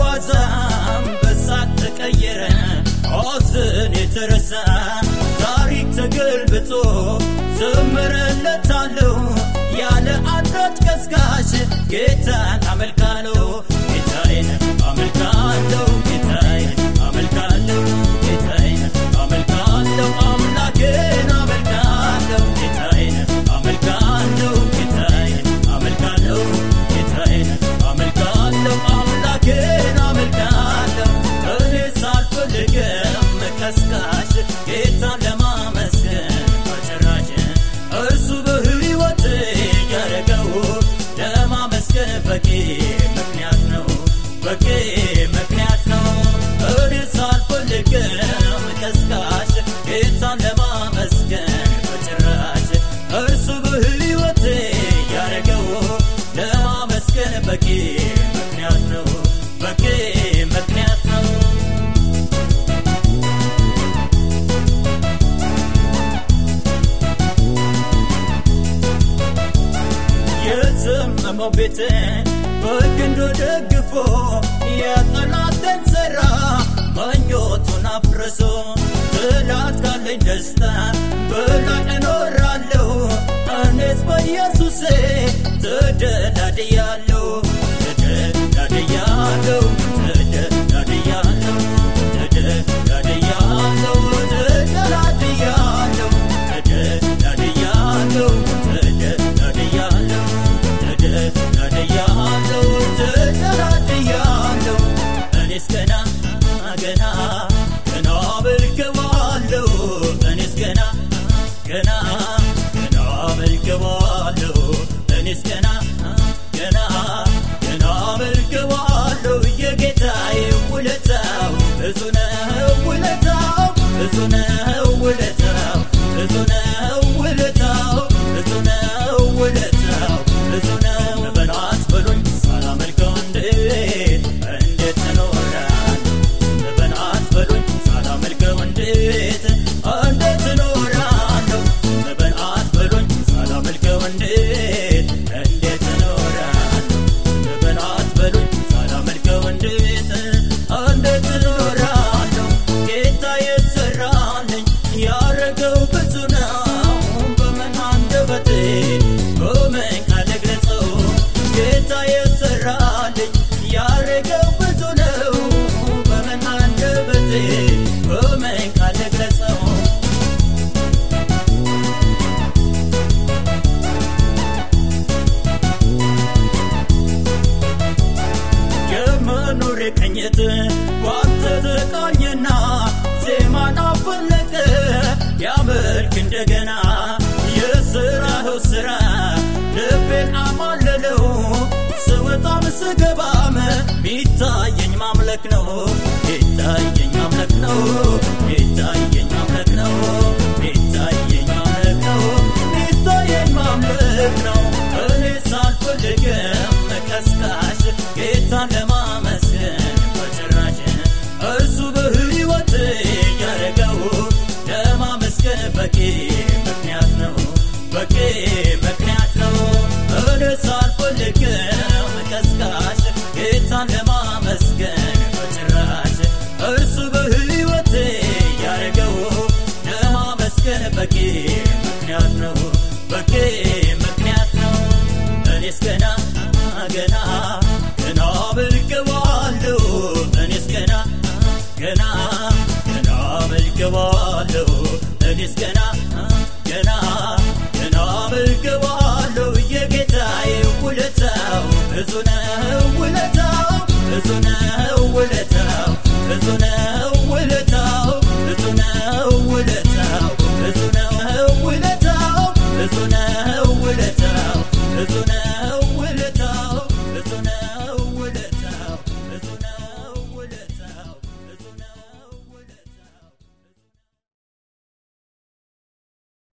ዋዛ አንበሳ ተቀየረ። ኦዝን የተረሳ ታሪክ ተገልብጦ ዘምርለታለሁ ያለ አንዳች ቀስቃሽ ጌታን አመልካለሁ። ጌታዬን አመልካለሁ። በቂ ምክንያት ነው። እኔ ሳልፈልግም ቀስቃሽ ጌታን ለማመስገን በጭራሽ። እርሱ በሕይወት ያደረገው ለማመስገን በቂ ነው በግንዱ ደግፎ የጠላትን ሠራ ምኞቱን አፍርሶ ትላት ካለኝ ደስታ በላይ እኖራለሁ። እኔስ በኢየሱሴ ተደላድያለሁ ቅኝት ባንተ ተቃኘና ዜማን አፈለቀ ያመልክ እንደገና የስራኸው ስራ ልቤን አማለለው። ስወጣም ስገባም ሚታየኝ ማምለክ ነው ሚታየኝ ማምለክ ነው ሚታየኝ ማምለክ ነው በቂ ምክንያት ነው በቂ ምክንያት ነው እኔስ ገና ገና ገና አመልከዋለሁ እኔስ ገና ገና ገና አመልከዋለሁ እኔስ ገና ገና ገና አመልከዋለሁ የጌታዬ ውለታው ብዙ ነው